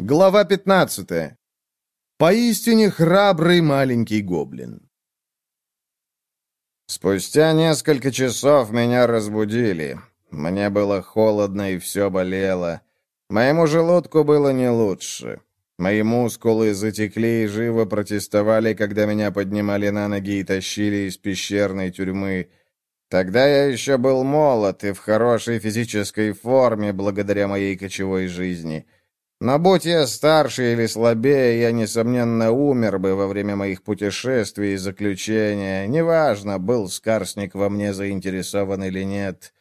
Глава 15. Поистине храбрый маленький гоблин. Спустя несколько часов меня разбудили. Мне было холодно и все болело. Моему желудку было не лучше. Мои мускулы затекли и живо протестовали, когда меня поднимали на ноги и тащили из пещерной тюрьмы. Тогда я еще был молод и в хорошей физической форме благодаря моей кочевой жизни. Но будь я старше или слабее, я, несомненно, умер бы во время моих путешествий и заключения. Неважно, был Скарсник во мне заинтересован или нет.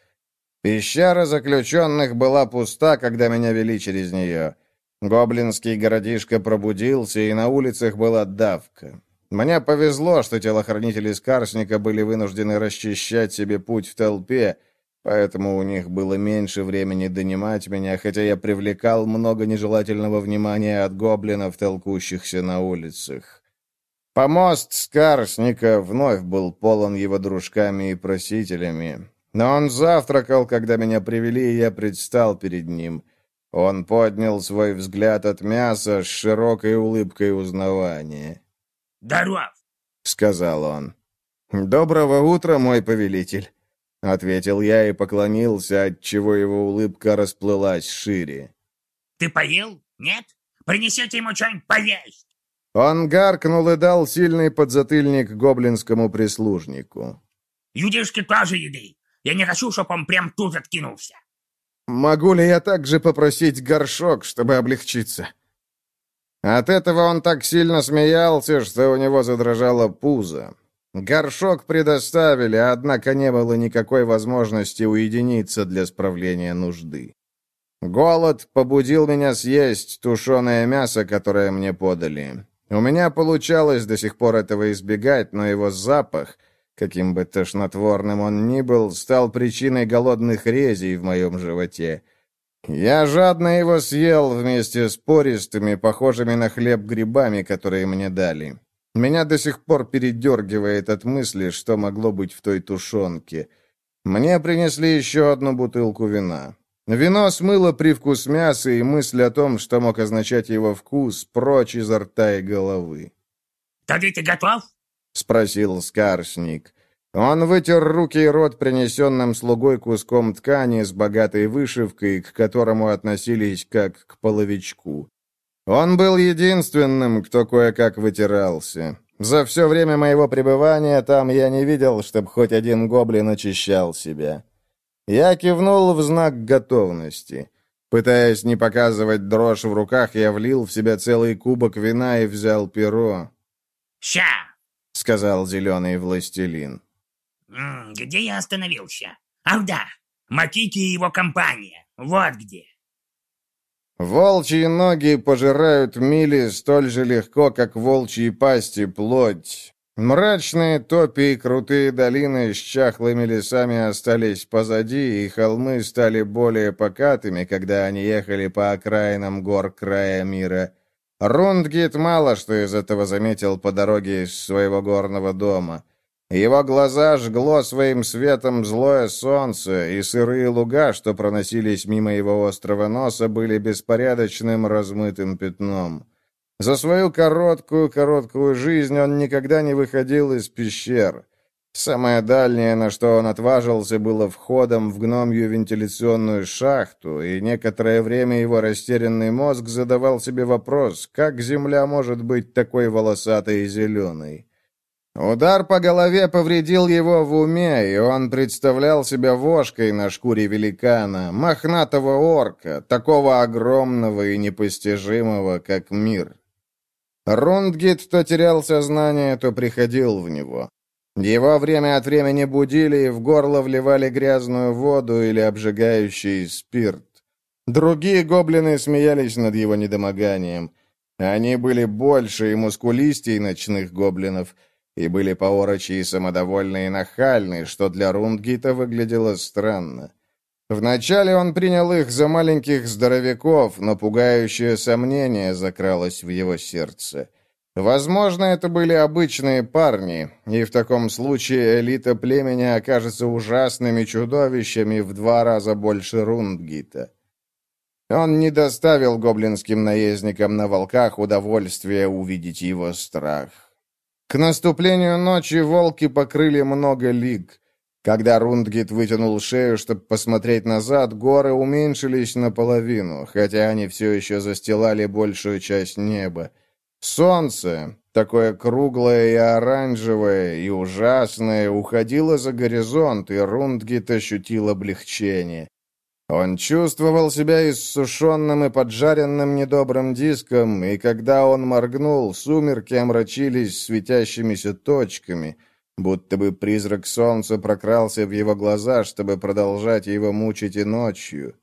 Пещера заключенных была пуста, когда меня вели через нее. Гоблинский городишко пробудился, и на улицах была давка. Мне повезло, что телохранители Скарсника были вынуждены расчищать себе путь в толпе, поэтому у них было меньше времени донимать меня, хотя я привлекал много нежелательного внимания от гоблинов, толкущихся на улицах. Помост Скарсника вновь был полон его дружками и просителями. Но он завтракал, когда меня привели, и я предстал перед ним — он поднял свой взгляд от мяса с широкой улыбкой узнавания. «Здоров!» — сказал он. «Доброго утра, мой повелитель!» — ответил я и поклонился, отчего его улыбка расплылась шире. «Ты поел? Нет? Принесите ему что-нибудь поесть!» Он гаркнул и дал сильный подзатыльник гоблинскому прислужнику. «Юдишки тоже еды. Я не хочу, чтобы он прям тут откинулся. Могу ли я также попросить горшок, чтобы облегчиться?» От этого он так сильно смеялся, что у него задрожало пузо. Горшок предоставили, однако не было никакой возможности уединиться для справления нужды. Голод побудил меня съесть тушеное мясо, которое мне подали. У меня получалось до сих пор этого избегать, но его запах каким бы тошнотворным он ни был, стал причиной голодных резей в моем животе. Я жадно его съел вместе с пористыми, похожими на хлеб грибами, которые мне дали. Меня до сих пор передергивает от мысли, что могло быть в той тушенке. Мне принесли еще одну бутылку вина. Вино смыло привкус мяса и мысль о том, что мог означать его вкус, прочь изо рта и головы. «Тогда ты готов?» — спросил Скарсник. Он вытер руки и рот принесенным слугой куском ткани с богатой вышивкой, к которому относились как к половичку. Он был единственным, кто кое-как вытирался. За все время моего пребывания там я не видел, чтобы хоть один гоблин очищал себя. Я кивнул в знак готовности. Пытаясь не показывать дрожь в руках, я влил в себя целый кубок вина и взял перо. «Ща!» — сказал зеленый властелин. «Где я остановился? Ах да, Макити и его компания. Вот где». Волчьи ноги пожирают мили столь же легко, как волчьи пасти плоть. Мрачные топи и крутые долины с чахлыми лесами остались позади, и холмы стали более покатыми, когда они ехали по окраинам гор края мира. Рундгит мало что из этого заметил по дороге из своего горного дома. Его глаза жгло своим светом злое солнце, и сырые луга, что проносились мимо его острого носа, были беспорядочным размытым пятном. За свою короткую-короткую жизнь он никогда не выходил из пещер. Самое дальнее, на что он отважился, было входом в гномью вентиляционную шахту, и некоторое время его растерянный мозг задавал себе вопрос, как земля может быть такой волосатой и зеленой. Удар по голове повредил его в уме, и он представлял себя вошкой на шкуре великана, мохнатого орка, такого огромного и непостижимого, как мир. Рундгит то терял сознание, то приходил в него. Его время от времени будили и в горло вливали грязную воду или обжигающий спирт. Другие гоблины смеялись над его недомоганием. Они были больше и мускулистей ночных гоблинов, и были поорочи и самодовольны и нахальны, что для Рундгита выглядело странно. Вначале он принял их за маленьких здоровяков, но пугающее сомнение закралось в его сердце. Возможно, это были обычные парни, и в таком случае элита племени окажется ужасными чудовищами в два раза больше Рундгита. Он не доставил гоблинским наездникам на волках удовольствия увидеть его страх. К наступлению ночи волки покрыли много лиг. Когда Рундгит вытянул шею, чтобы посмотреть назад, горы уменьшились наполовину, хотя они все еще застилали большую часть неба. Солнце, такое круглое и оранжевое, и ужасное, уходило за горизонт, и Рундгит ощутил облегчение. Он чувствовал себя иссушенным и поджаренным недобрым диском, и когда он моргнул, сумерки омрачились светящимися точками, будто бы призрак солнца прокрался в его глаза, чтобы продолжать его мучить и ночью.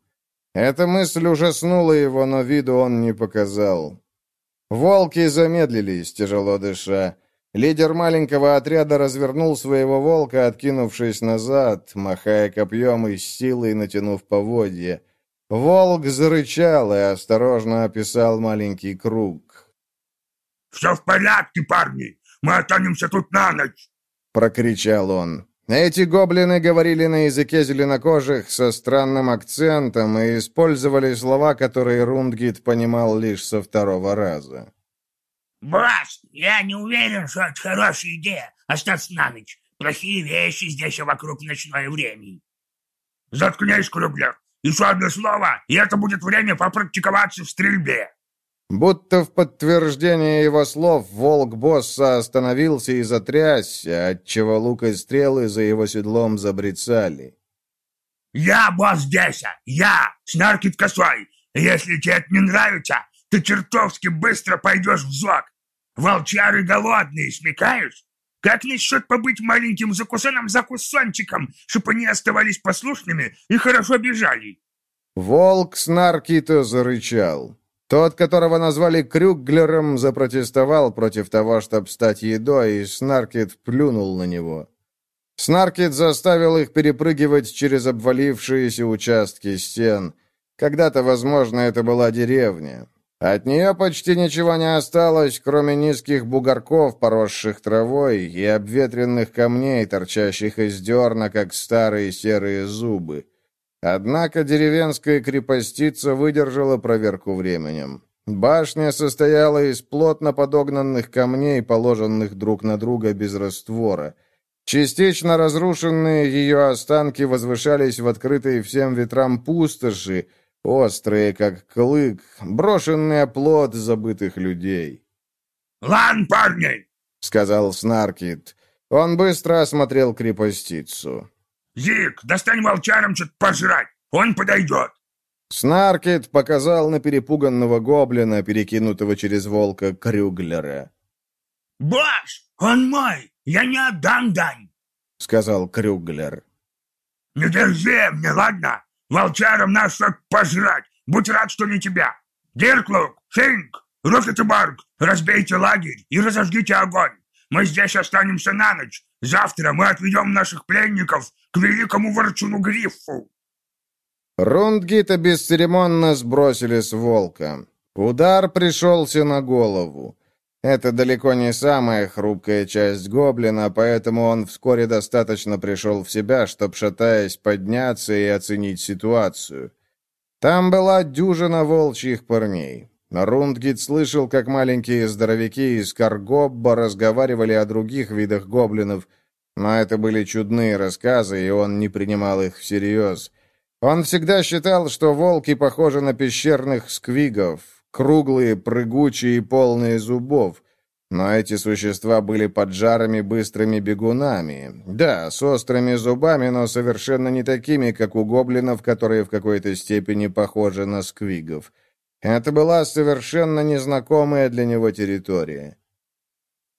Эта мысль ужаснула его, но виду он не показал. Волки замедлились, тяжело дыша. Лидер маленького отряда развернул своего волка, откинувшись назад, махая копьем и с силой натянув поводья. Волк зарычал и осторожно описал маленький круг. «Все в порядке, парни! Мы останемся тут на ночь!» — прокричал он. Эти гоблины говорили на языке зеленокожих со странным акцентом и использовали слова, которые Рундгит понимал лишь со второго раза. «Босс, я не уверен, что это хорошая идея остаться на ночь. Плохие вещи здесь вокруг в ночное время». «Заткнись, Круглер. Еще одно слово, и это будет время попрактиковаться в стрельбе». Будто в подтверждение его слов, волк босса остановился и затрясся, отчего лук и стрелы за его седлом забрицали. «Я босс Деся! Я! Снаркит косой! Если тебе это не нравится, ты чертовски быстро пойдешь в зок! Волчары голодные, смекаешь? Как насчет побыть маленьким закусаном закусончиком, чтобы они оставались послушными и хорошо бежали?» Волк с Наркито зарычал. Тот, которого назвали Крюгглером, запротестовал против того, чтобы стать едой, и Снаркет плюнул на него. Снаркет заставил их перепрыгивать через обвалившиеся участки стен. Когда-то, возможно, это была деревня. От нее почти ничего не осталось, кроме низких бугорков, поросших травой, и обветренных камней, торчащих из дерна, как старые серые зубы. Однако деревенская крепостица выдержала проверку временем. Башня состояла из плотно подогнанных камней, положенных друг на друга без раствора. Частично разрушенные ее останки возвышались в открытой всем ветрам пустоши, Острые, как клык, брошенный оплот забытых людей. «Лан, парни!» — сказал Снаркит. Он быстро осмотрел крепостицу. «Зик, достань волчарам что-то пожрать, он подойдет!» Снаркет показал на перепуганного гоблина, перекинутого через волка Крюглера. «Босс, он мой! Я не отдам дань!» — сказал Крюглер. «Не держи мне, ладно? Волчарам нас пожрать. Будь рад, что не тебя. Дирклук, Финк, Руфетебарг, разбейте лагерь и разожгите огонь. Мы здесь останемся на ночь. Завтра мы отведем наших пленников к великому ворчуну Гриффу. Рундгита бесцеремонно сбросили с волка. Удар пришелся на голову. Это далеко не самая хрупкая часть гоблина, поэтому он вскоре достаточно пришел в себя, чтобы, шатаясь, подняться и оценить ситуацию. Там была дюжина волчьих парней. Рундгит слышал, как маленькие здоровяки из Каргобба разговаривали о других видах гоблинов, но это были чудные рассказы, и он не принимал их всерьез. Он всегда считал, что волки похожи на пещерных сквигов, круглые, прыгучие и полные зубов. Но эти существа были поджарами быстрыми бегунами. Да, с острыми зубами, но совершенно не такими, как у гоблинов, которые в какой-то степени похожи на сквигов. Это была совершенно незнакомая для него территория.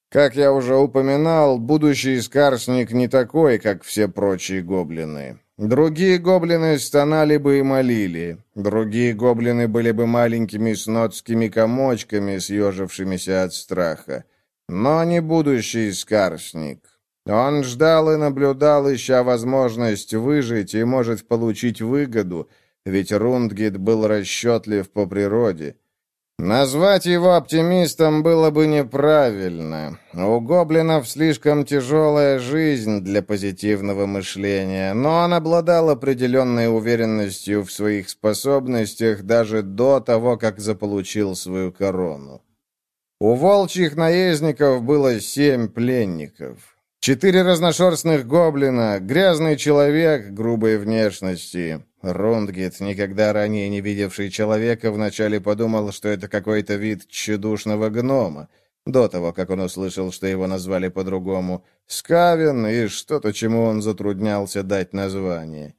Как я уже упоминал, будущий скарсник не такой, как все прочие гоблины. Другие гоблины стонали бы и молили. Другие гоблины были бы маленькими снотскими комочками, съежившимися от страха. Но не будущий скарсник. Он ждал и наблюдал, ища возможность выжить и, может, получить выгоду, ведь Рундгит был расчетлив по природе. Назвать его оптимистом было бы неправильно. У гоблинов слишком тяжелая жизнь для позитивного мышления, но он обладал определенной уверенностью в своих способностях даже до того, как заполучил свою корону. У волчьих наездников было семь пленников. Четыре разношерстных гоблина, грязный человек грубой внешности. Рундгит, никогда ранее не видевший человека, вначале подумал, что это какой-то вид тщедушного гнома, до того, как он услышал, что его назвали по-другому. Скавин и что-то, чему он затруднялся дать название.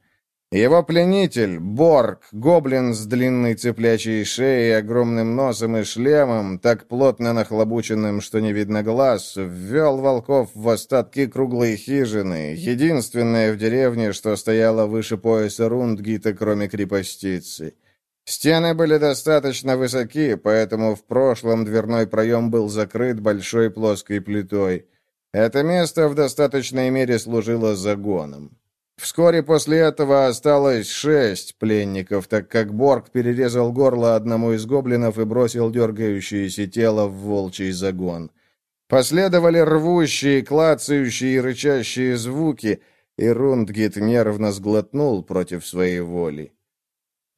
Его пленитель, Борг, гоблин с длинной цеплячей шеей, огромным носом и шлемом, так плотно нахлобученным, что не видно глаз, ввел волков в остатки круглой хижины, единственная в деревне, что стояла выше пояса Рундгита, кроме крепостицы. Стены были достаточно высоки, поэтому в прошлом дверной проем был закрыт большой плоской плитой. Это место в достаточной мере служило загоном. Вскоре после этого осталось шесть пленников, так как Борг перерезал горло одному из гоблинов и бросил дергающееся тело в волчий загон. Последовали рвущие, клацающие и рычащие звуки, и Рундгит нервно сглотнул против своей воли.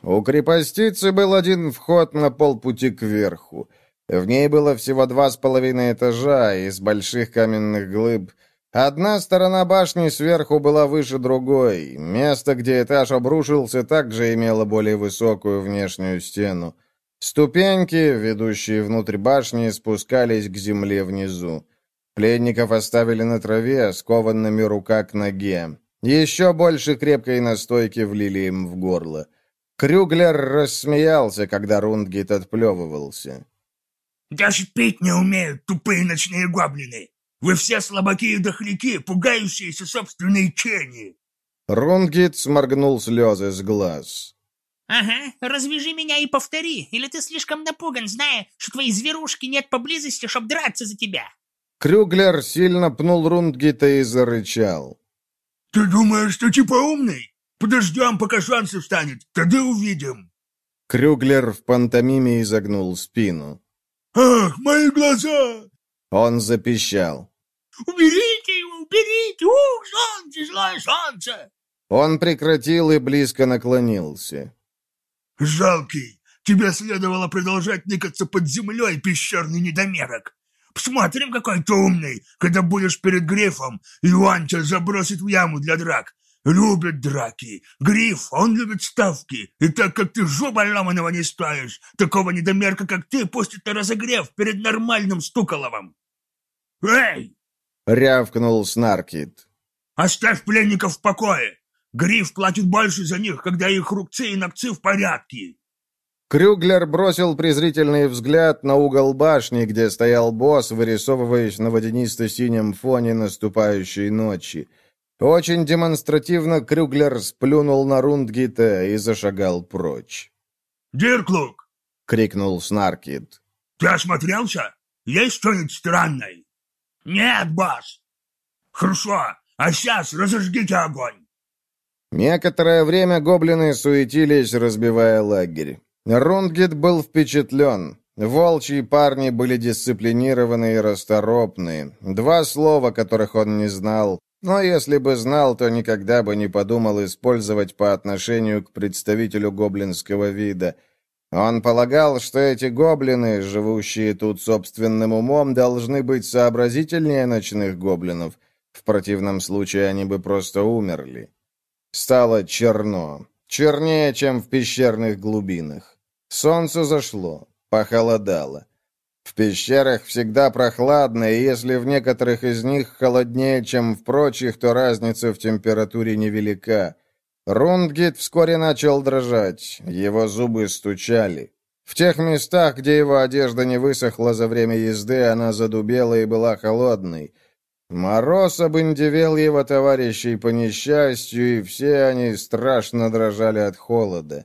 У крепостицы был один вход на полпути кверху. В ней было всего два с половиной этажа из больших каменных глыб — Одна сторона башни сверху была выше другой. Место, где этаж обрушился, также имело более высокую внешнюю стену. Ступеньки, ведущие внутрь башни, спускались к земле внизу. Пленников оставили на траве, скованными рука к ноге. Еще больше крепкой настойки влили им в горло. Крюглер рассмеялся, когда Рундгит отплевывался. «Даже пить не умеют тупые ночные гоблины!» Вы все слабаки и дохляки, пугающиеся собственной чени!» Рунгит сморгнул слезы с глаз. «Ага, развяжи меня и повтори, или ты слишком напуган, зная, что твоей зверушки нет поблизости, чтоб драться за тебя!» Крюглер сильно пнул Рундгита и зарычал. «Ты думаешь, что типа умный? Подождем, пока шансы встанет, тогда увидим!» Крюглер в пантомиме изогнул спину. «Ах, мои глаза! Он запищал. «Уберите его, уберите! У, солнце, злое солнце!» Он прекратил и близко наклонился. «Жалкий! Тебе следовало продолжать ныкаться под землей, пещерный недомерок! Посмотрим, какой ты умный, когда будешь перед грифом, и он тебя забросит в яму для драк. Любит драки. Гриф, он любит ставки. И так как ты жопа ломаного не стоишь, такого недомерка, как ты, пустит на разогрев перед нормальным стуколовым. «Эй!» — рявкнул Снаркит. «Оставь пленников в покое! Гриф платит больше за них, когда их рубцы и ногцы в порядке!» Крюглер бросил презрительный взгляд на угол башни, где стоял босс, вырисовываясь на водянисто-синем фоне наступающей ночи. Очень демонстративно Крюглер сплюнул на Рундгита и зашагал прочь. «Дирклук!» — крикнул Снаркит. «Ты осмотрелся? Есть что-нибудь странное?» «Нет, босс!» «Хорошо, а сейчас разожгите огонь!» Некоторое время гоблины суетились, разбивая лагерь. Рундгит был впечатлен. Волчьи парни были дисциплинированы и расторопны. Два слова, которых он не знал, но если бы знал, то никогда бы не подумал использовать по отношению к представителю гоблинского вида. Он полагал, что эти гоблины, живущие тут собственным умом, должны быть сообразительнее ночных гоблинов. В противном случае они бы просто умерли. Стало черно. Чернее, чем в пещерных глубинах. Солнце зашло. Похолодало. В пещерах всегда прохладно, и если в некоторых из них холоднее, чем в прочих, то разница в температуре невелика. Рундгит вскоре начал дрожать, его зубы стучали. В тех местах, где его одежда не высохла за время езды, она задубела и была холодной. Мороз обындевел его товарищей по несчастью, и все они страшно дрожали от холода.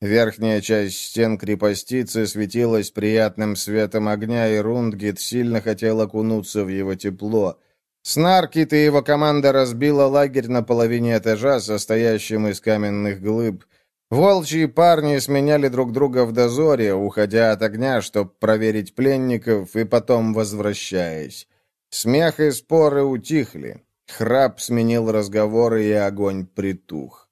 Верхняя часть стен крепостицы светилась приятным светом огня, и Рундгит сильно хотел окунуться в его тепло. Снаркит и его команда разбила лагерь на половине этажа, состоящем из каменных глыб. Волчьи парни сменяли друг друга в дозоре, уходя от огня, чтобы проверить пленников, и потом возвращаясь. Смех и споры утихли. Храп сменил разговоры, и огонь притух.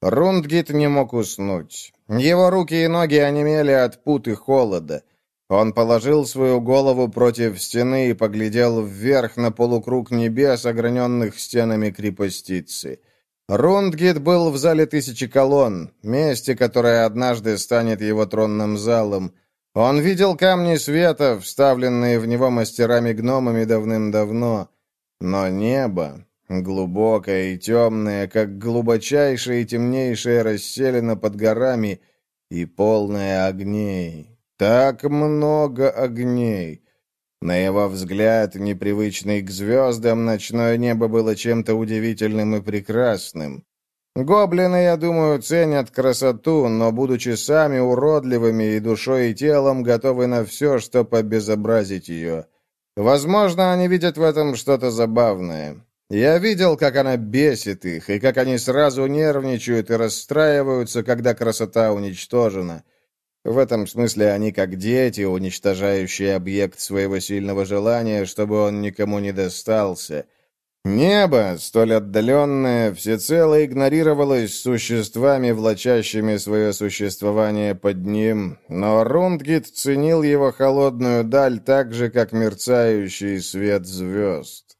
Рундгит не мог уснуть. Его руки и ноги онемели от пут и холода. Он положил свою голову против стены и поглядел вверх на полукруг небес, ограненных стенами крепостицы. Рундгит был в зале тысячи колонн, месте, которое однажды станет его тронным залом. Он видел камни света, вставленные в него мастерами-гномами давным-давно. Но небо, глубокое и темное, как глубочайшая и темнейшая расселена под горами, и полное огней. Так много огней. На его взгляд, непривычный к звездам, ночное небо было чем-то удивительным и прекрасным. Гоблины, я думаю, ценят красоту, но, будучи сами уродливыми и душой и телом, готовы на все, чтобы обезобразить ее. Возможно, они видят в этом что-то забавное. Я видел, как она бесит их, и как они сразу нервничают и расстраиваются, когда красота уничтожена. В этом смысле они как дети, уничтожающие объект своего сильного желания, чтобы он никому не достался. Небо, столь отдаленное, всецело игнорировалось существами, влачащими свое существование под ним, но Рундгит ценил его холодную даль так же, как мерцающий свет звезд.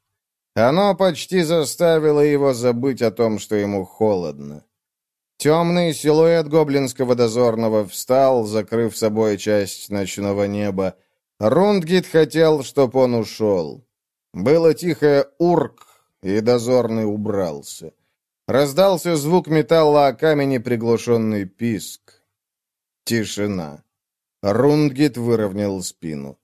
Оно почти заставило его забыть о том, что ему холодно. Темный силуэт гоблинского дозорного встал, закрыв собой часть ночного неба. Рундгит хотел, чтоб он ушел. Было тихое «урк», и дозорный убрался. Раздался звук металла о камень и приглушенный писк. Тишина. Рундгит выровнял спину.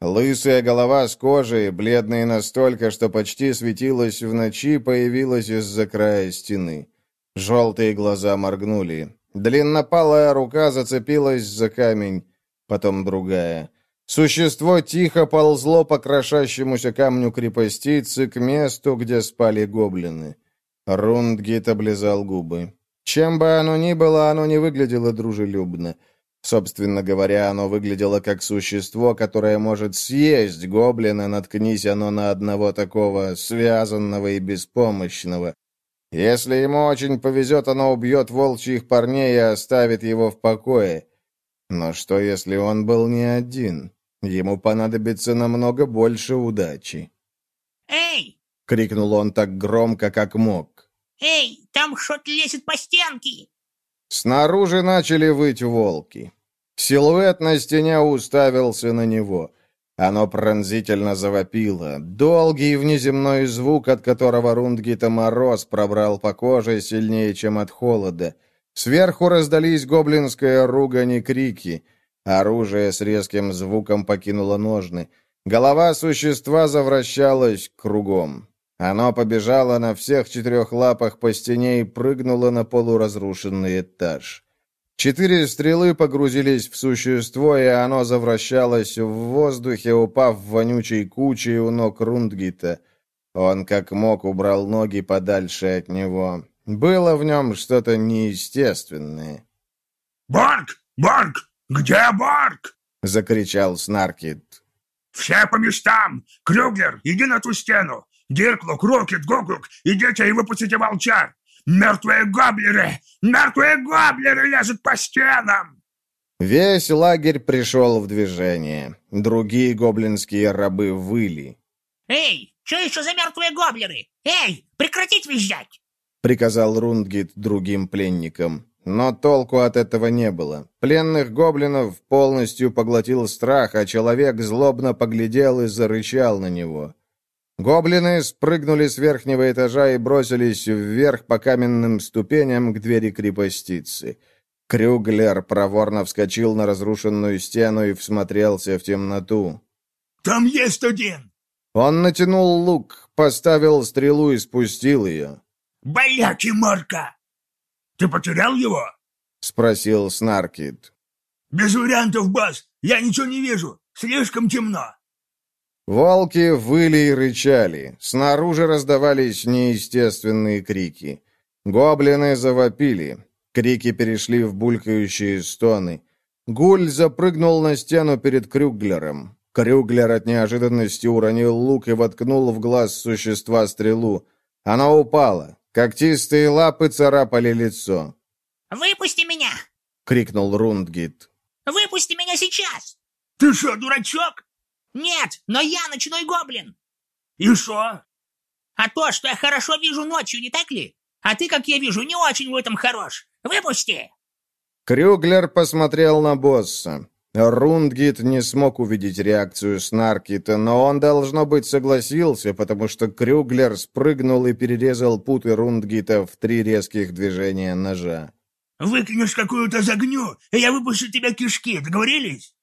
Лысая голова с кожей, бледная настолько, что почти светилась в ночи, появилась из-за края стены. Желтые глаза моргнули. Длиннопалая рука зацепилась за камень, потом другая. Существо тихо ползло по крошащемуся камню крепостицы к месту, где спали гоблины. Рундгит облизал губы. Чем бы оно ни было, оно не выглядело дружелюбно. Собственно говоря, оно выглядело как существо, которое может съесть гоблина, наткнись оно на одного такого связанного и беспомощного. Если ему очень повезет, оно убьет волчьих парней и оставит его в покое. Но что, если он был не один? Ему понадобится намного больше удачи. «Эй!» — крикнул он так громко, как мог. «Эй, там что-то лезет по стенке!» Снаружи начали выть волки. Силуэт на стене уставился на него. Оно пронзительно завопило. Долгий внеземной звук, от которого Рундгита мороз пробрал по коже сильнее, чем от холода. Сверху раздались гоблинская ругань и крики. Оружие с резким звуком покинуло ножны. Голова существа завращалась кругом. Оно побежало на всех четырех лапах по стене и прыгнуло на полуразрушенный этаж. Четыре стрелы погрузились в существо, и оно завращалось в воздухе, упав в вонючей кучей у ног Рундгита. Он как мог убрал ноги подальше от него. Было в нем что-то неестественное. «Барк! Барк! Где Барк?» — закричал Снаркит. «Все по местам! Крюгер, иди на ту стену! Дирклук, Рокет, Гогук, идите и выпустите волчар! Мертвые гоблеры! Мертвые гоблеры лезут по стенам!» Весь лагерь пришел в движение. Другие гоблинские рабы выли. «Эй, что еще за мертвые гоблеры? Эй, прекратить визжать!» Приказал Рундгит другим пленникам. Но толку от этого не было. Пленных гоблинов полностью поглотил страх, а человек злобно поглядел и зарычал на него. Гоблины спрыгнули с верхнего этажа и бросились вверх по каменным ступеням к двери крепостицы. Крюглер проворно вскочил на разрушенную стену и всмотрелся в темноту. «Там есть один!» Он натянул лук, поставил стрелу и спустил ее. «Бояки, Марка! Ты потерял его?» — спросил Снаркит. «Без вариантов, Бас! Я ничего не вижу! Слишком темно!» Волки выли и рычали. Снаружи раздавались неестественные крики. Гоблины завопили. Крики перешли в булькающие стоны. Гуль запрыгнул на стену перед Крюглером. Крюглер от неожиданности уронил лук и воткнул в глаз существа стрелу. Она упала. Когтистые лапы царапали лицо. «Выпусти меня!» — крикнул Рундгит. «Выпусти меня сейчас!» «Ты что, дурачок?» «Нет, но я ночной гоблин!» «И что?» «А то, что я хорошо вижу ночью, не так ли? А ты, как я вижу, не очень в этом хорош. Выпусти!» Крюглер посмотрел на босса. Рундгит не смог увидеть реакцию Снаркита, но он, должно быть, согласился, потому что Крюглер спрыгнул и перерезал путы Рундгита в три резких движения ножа. «Выкинешь какую-то загню, и я выпущу тебя кишки, договорились?»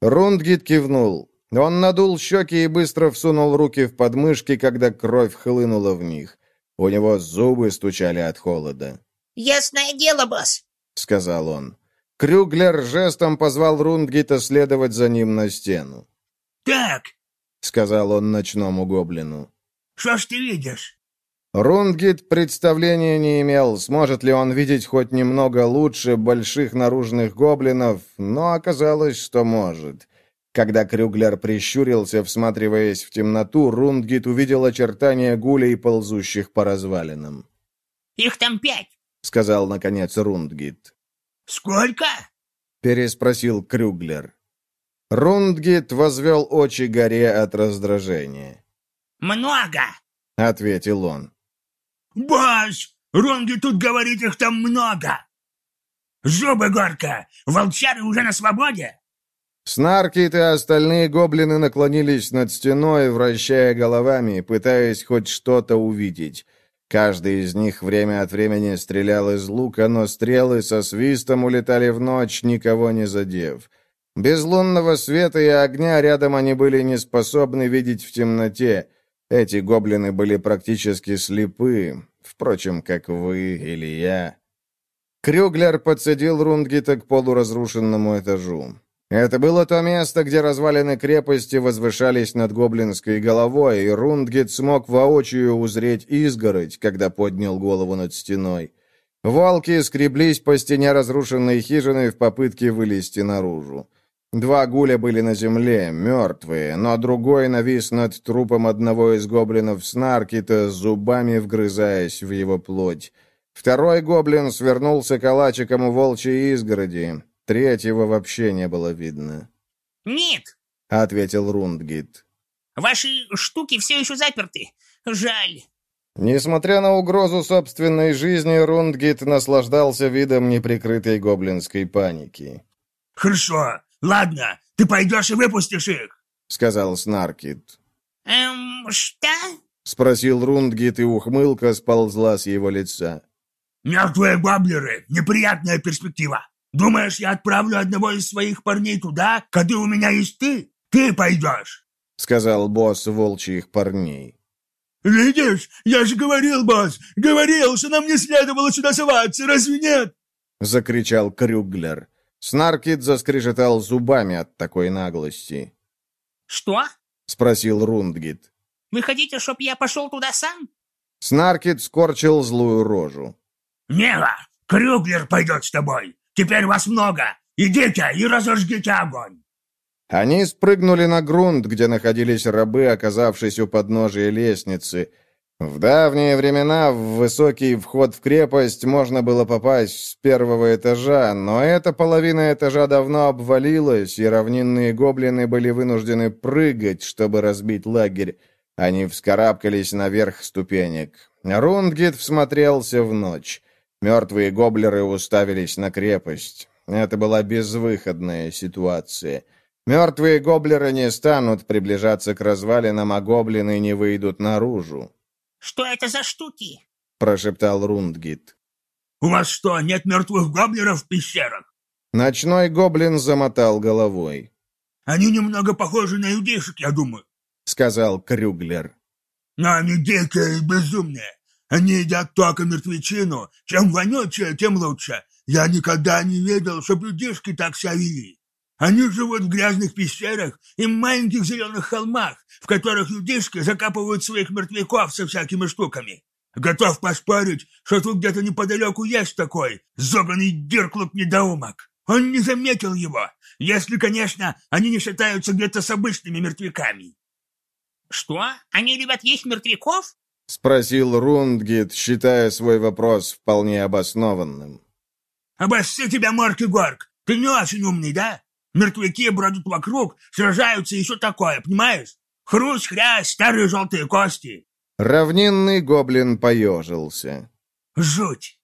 Рундгит кивнул. Он надул щеки и быстро всунул руки в подмышки, когда кровь хлынула в них. У него зубы стучали от холода. «Ясное дело, босс», — сказал он. Крюглер жестом позвал Рундгита следовать за ним на стену. «Так», — сказал он ночному гоблину. «Что ж ты видишь?» Рундгит представления не имел, сможет ли он видеть хоть немного лучше больших наружных гоблинов, но оказалось, что может. Когда Крюглер прищурился, всматриваясь в темноту, Рундгит увидел очертания гулей, ползущих по развалинам. «Их там пять», — сказал, наконец, Рундгит. «Сколько?» — переспросил Крюглер. Рундгит возвел очи горе от раздражения. «Много!» — ответил он. «Босс! Ронги тут говорит, их там много! Зубы горка! Волчары уже на свободе!» Снаркит и остальные гоблины наклонились над стеной, вращая головами, пытаясь хоть что-то увидеть. Каждый из них время от времени стрелял из лука, но стрелы со свистом улетали в ночь, никого не задев. Без лунного света и огня рядом они были не способны видеть в темноте. Эти гоблины были практически слепы, впрочем, как вы или я. Крюглер подсадил Рундгита к полуразрушенному этажу. Это было то место, где развалины крепости возвышались над гоблинской головой, и Рундгит смог воочию узреть изгородь, когда поднял голову над стеной. Волки скреблись по стене разрушенной хижины в попытке вылезти наружу. Два гуля были на земле, мертвые, но другой навис над трупом одного из гоблинов Снаркита, зубами вгрызаясь в его плоть. Второй гоблин свернулся калачиком у волчьей изгороди. Третьего вообще не было видно. «Нет», — ответил Рундгит. «Ваши штуки все еще заперты. Жаль». Несмотря на угрозу собственной жизни, Рундгит наслаждался видом неприкрытой гоблинской паники. «Хорошо, ладно, ты пойдешь и выпустишь их», — сказал Снаркит. «Эм, что?» — спросил Рундгит, и ухмылка сползла с его лица. «Мертвые гоблеры — неприятная перспектива. Думаешь, я отправлю одного из своих парней туда, когда у меня есть ты? Ты пойдешь!» — сказал босс волчьих парней. «Видишь, я же говорил, босс, говорил, что нам не следовало сюда соваться, разве нет?» — закричал Крюглер. Снаркит заскрежетал зубами от такой наглости. «Что?» — спросил Рундгит. «Вы хотите, чтоб я пошел туда сам?» Снаркит скорчил злую рожу. «Мела, Крюглер пойдет с тобой. Теперь вас много! Идите и разожгите огонь!» Они спрыгнули на грунт, где находились рабы, оказавшись у подножия лестницы. В давние времена в высокий вход в крепость можно было попасть с первого этажа, но эта половина этажа давно обвалилась, и равнинные гоблины были вынуждены прыгать, чтобы разбить лагерь. Они вскарабкались наверх ступенек. Рундгит всмотрелся в ночь. Мертвые гоблеры уставились на крепость. Это была безвыходная ситуация. Мертвые гоблеры не станут приближаться к развалинам, а гоблины не выйдут наружу. «Что это за штуки?» — прошептал Рундгит. «У вас что, нет мертвых гоблеров в пещерах?» Ночной гоблин замотал головой. «Они немного похожи на людишек, я думаю», — сказал Крюглер. «Но они дикие и безумные. Они едят только мертвечину. Чем вонючее, тем лучше. Я никогда не видел, чтоб людишки так себя вели. Они живут в грязных пещерах и маленьких зеленых холмах, в которых людишки закапывают своих мертвяков со всякими штуками. Готов поспорить, что тут где-то неподалеку есть такой зоганный дирклук-недоумок. Он не заметил его, если, конечно, они не считаются где-то с обычными мертвяками. Что? Они любят есть мертвяков? — спросил Рундгит, считая свой вопрос вполне обоснованным. «Обосси тебя, Марк и Горк! Ты не очень умный, да? Мертвяки бродят вокруг, сражаются и все такое, понимаешь? Хруст, хрясь, старые желтые кости!» Равнинный гоблин поежился. «Жуть!»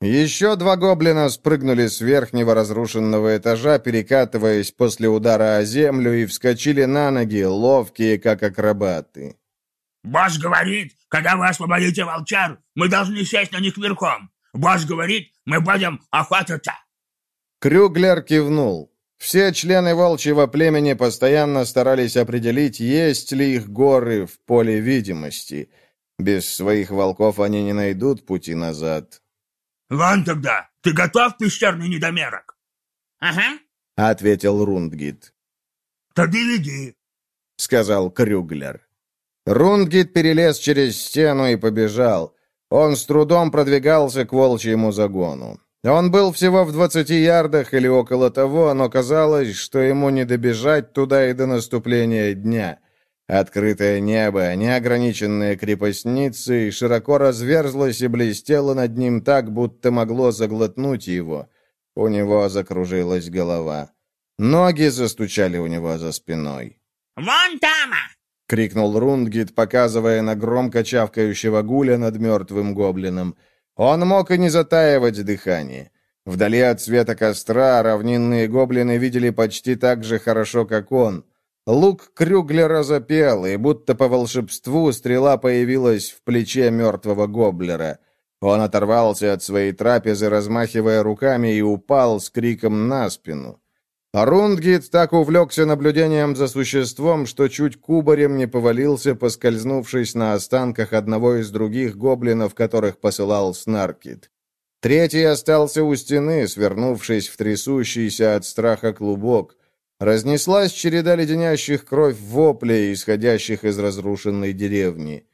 Еще два гоблина спрыгнули с верхнего разрушенного этажа, перекатываясь после удара о землю, и вскочили на ноги, ловкие, как акробаты. «Босс говорит, когда вы освободите волчар, мы должны сесть на них верхом. Босс говорит, мы будем охотиться». Крюглер кивнул. Все члены волчьего племени постоянно старались определить, есть ли их горы в поле видимости. Без своих волков они не найдут пути назад. «Вон тогда, ты готов, пещерный недомерок?» «Ага», — ответил Рундгит. «Тогда веди», — сказал Крюглер. Рундгит перелез через стену и побежал. Он с трудом продвигался к волчьему загону. Он был всего в двадцати ярдах или около того, но казалось, что ему не добежать туда и до наступления дня. Открытое небо, неограниченные крепостницы, широко разверзлось и блестело над ним так, будто могло заглотнуть его. У него закружилась голова. Ноги застучали у него за спиной. «Вон там!» — крикнул Рундгит, показывая на громко чавкающего гуля над мертвым гоблином. Он мог и не затаивать дыхание. Вдали от света костра равнинные гоблины видели почти так же хорошо, как он. Лук Крюглера запел, и будто по волшебству стрела появилась в плече мертвого гоблера. Он оторвался от своей трапезы, размахивая руками, и упал с криком на спину. Рундгит так увлекся наблюдением за существом, что чуть кубарем не повалился, поскользнувшись на останках одного из других гоблинов, которых посылал Снаркит. Третий остался у стены, свернувшись в трясущийся от страха клубок. Разнеслась череда леденящих кровь воплей, исходящих из разрушенной деревни.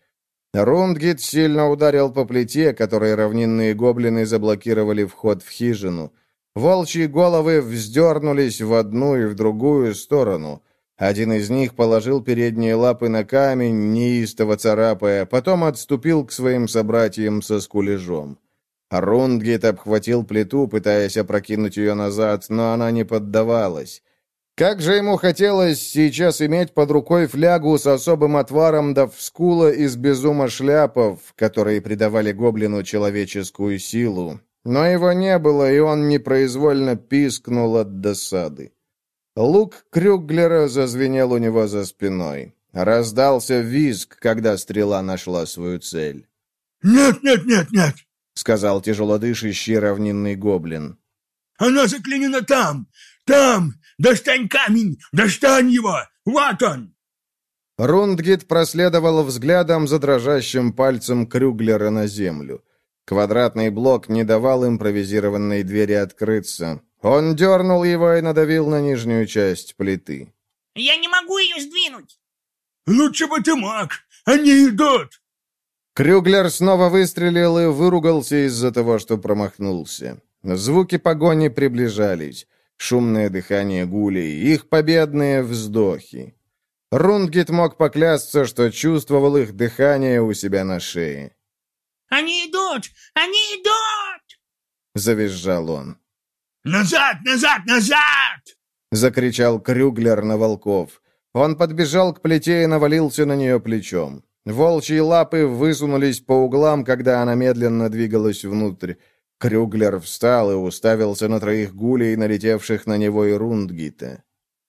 Рундгит сильно ударил по плите, которой равнинные гоблины заблокировали вход в хижину — Волчьи головы вздернулись в одну и в другую сторону. Один из них положил передние лапы на камень, неистово царапая, потом отступил к своим собратьям со скулежом. Рундгит обхватил плиту, пытаясь опрокинуть ее назад, но она не поддавалась. Как же ему хотелось сейчас иметь под рукой флягу с особым отваром да вскула из безума шляпов, которые придавали гоблину человеческую силу, но его не было, и он непроизвольно пискнул от досады. Лук Крюглера зазвенел у него за спиной. Раздался визг, когда стрела нашла свою цель. «Нет, нет, нет, нет!» — сказал тяжелодышащий равнинный гоблин. «Она заклинена там! Там! Достань камень! Достань его! Вот он!» Рундгит проследовал взглядом за дрожащим пальцем Крюглера на землю. Квадратный блок не давал импровизированной двери открыться. Он дернул его и надавил на нижнюю часть плиты. «Я не могу ее сдвинуть!» «Лучше бы ты мог! Они идут!» Крюглер снова выстрелил и выругался из-за того, что промахнулся. Звуки погони приближались. Шумное дыхание гулей, их победные вздохи. Рундгит мог поклясться, что чувствовал их дыхание у себя на шее. Они идут! Они идут!» — завизжал он. «Назад! Назад! Назад!» — закричал Крюглер на волков. Он подбежал к плите и навалился на нее плечом. Волчьи лапы высунулись по углам, когда она медленно двигалась внутрь. Крюглер встал и уставился на троих гулей, налетевших на него и Рундгита.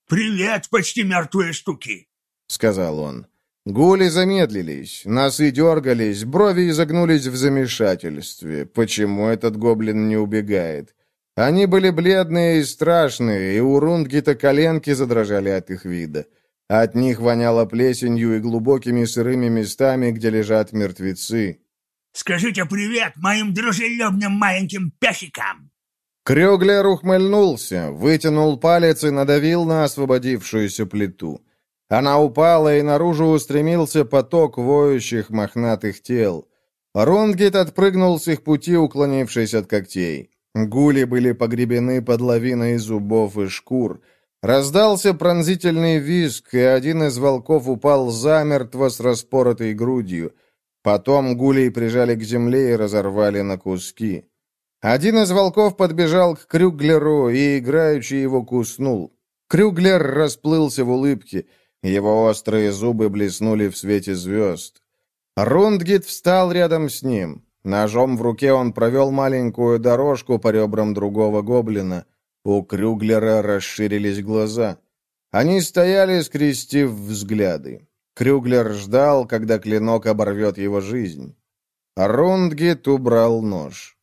«Привет, почти мертвые штуки!» — сказал он. Гули замедлились, носы дергались, брови изогнулись в замешательстве. Почему этот гоблин не убегает? Они были бледные и страшные, и у Рундгита коленки задрожали от их вида. От них воняло плесенью и глубокими сырыми местами, где лежат мертвецы. «Скажите привет моим дружелюбным маленьким песикам!» Крюглер ухмыльнулся, вытянул палец и надавил на освободившуюся плиту. Она упала, и наружу устремился поток воющих мохнатых тел. Рунгит отпрыгнул с их пути, уклонившись от когтей. Гули были погребены под лавиной зубов и шкур. Раздался пронзительный визг, и один из волков упал замертво с распоротой грудью. Потом гулей прижали к земле и разорвали на куски. Один из волков подбежал к Крюглеру и играючи его куснул. Крюглер расплылся в улыбке. Его острые зубы блеснули в свете звезд. Рундгит встал рядом с ним. Ножом в руке он провел маленькую дорожку по ребрам другого гоблина. У Крюглера расширились глаза. Они стояли, скрестив взгляды. Крюглер ждал, когда клинок оборвет его жизнь. Рундгит убрал нож.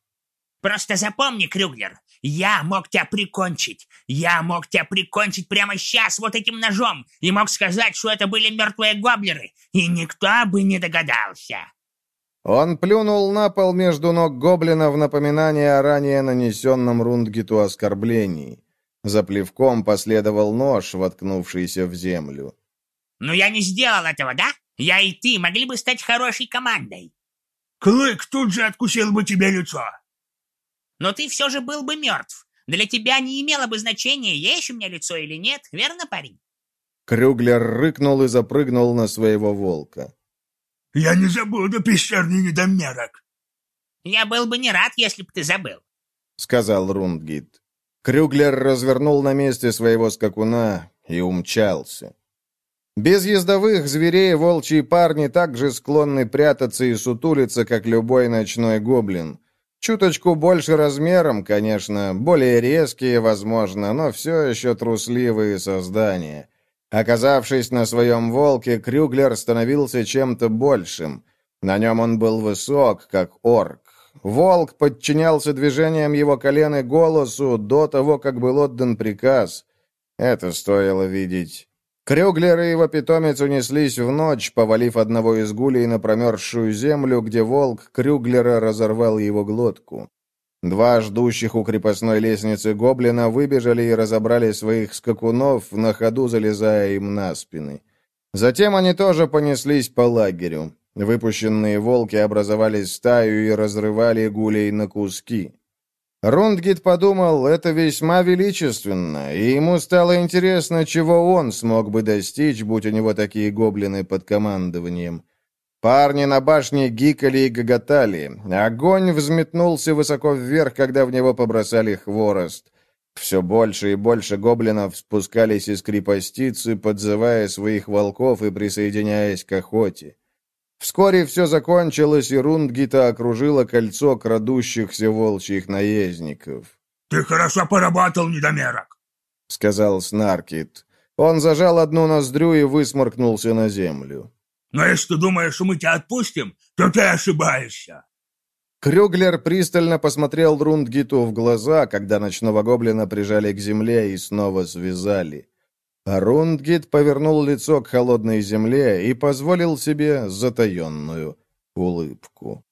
Просто запомни, Крюглер, я мог тебя прикончить. Я мог тебя прикончить прямо сейчас вот этим ножом и мог сказать, что это были мертвые гоблеры, и никто бы не догадался. Он плюнул на пол между ног гоблина в напоминание о ранее нанесенном Рундгиту оскорблении. За плевком последовал нож, воткнувшийся в землю. «Но я не сделал этого, да? Я и ты могли бы стать хорошей командой». «Клык тут же откусил бы тебе лицо», но ты все же был бы мертв. Для тебя не имело бы значения, есть у меня лицо или нет, верно, парень?» Крюглер рыкнул и запрыгнул на своего волка. «Я не забуду пещерный недомерок!» «Я был бы не рад, если бы ты забыл», — сказал Рундгит. Крюглер развернул на месте своего скакуна и умчался. Без ездовых зверей волчьи парни также склонны прятаться и сутулиться, как любой ночной гоблин. Чуточку больше размером, конечно, более резкие, возможно, но все еще трусливые создания. Оказавшись на своем волке, Крюглер становился чем-то большим. На нем он был высок, как орк. Волк подчинялся движениям его колен и голосу до того, как был отдан приказ. Это стоило видеть. Крюглер и его питомец унеслись в ночь, повалив одного из гулей на промерзшую землю, где волк Крюглера разорвал его глотку. Два ждущих у крепостной лестницы гоблина выбежали и разобрали своих скакунов, на ходу залезая им на спины. Затем они тоже понеслись по лагерю. Выпущенные волки образовали стаю и разрывали гулей на куски. Рундгит подумал, это весьма величественно, и ему стало интересно, чего он смог бы достичь, будь у него такие гоблины под командованием. Парни на башне гикали и гоготали. Огонь взметнулся высоко вверх, когда в него побросали хворост. Все больше и больше гоблинов спускались из крепостицы, подзывая своих волков и присоединяясь к охоте. Вскоре все закончилось, и Рундгита окружило кольцо крадущихся волчьих наездников. «Ты хорошо поработал, недомерок!» — сказал Снаркит. Он зажал одну ноздрю и высморкнулся на землю. «Но если ты думаешь, что мы тебя отпустим, то ты ошибаешься!» Крюглер пристально посмотрел Рундгиту в глаза, когда ночного гоблина прижали к земле и снова связали. Рундгит повернул лицо к холодной земле и позволил себе затаенную улыбку.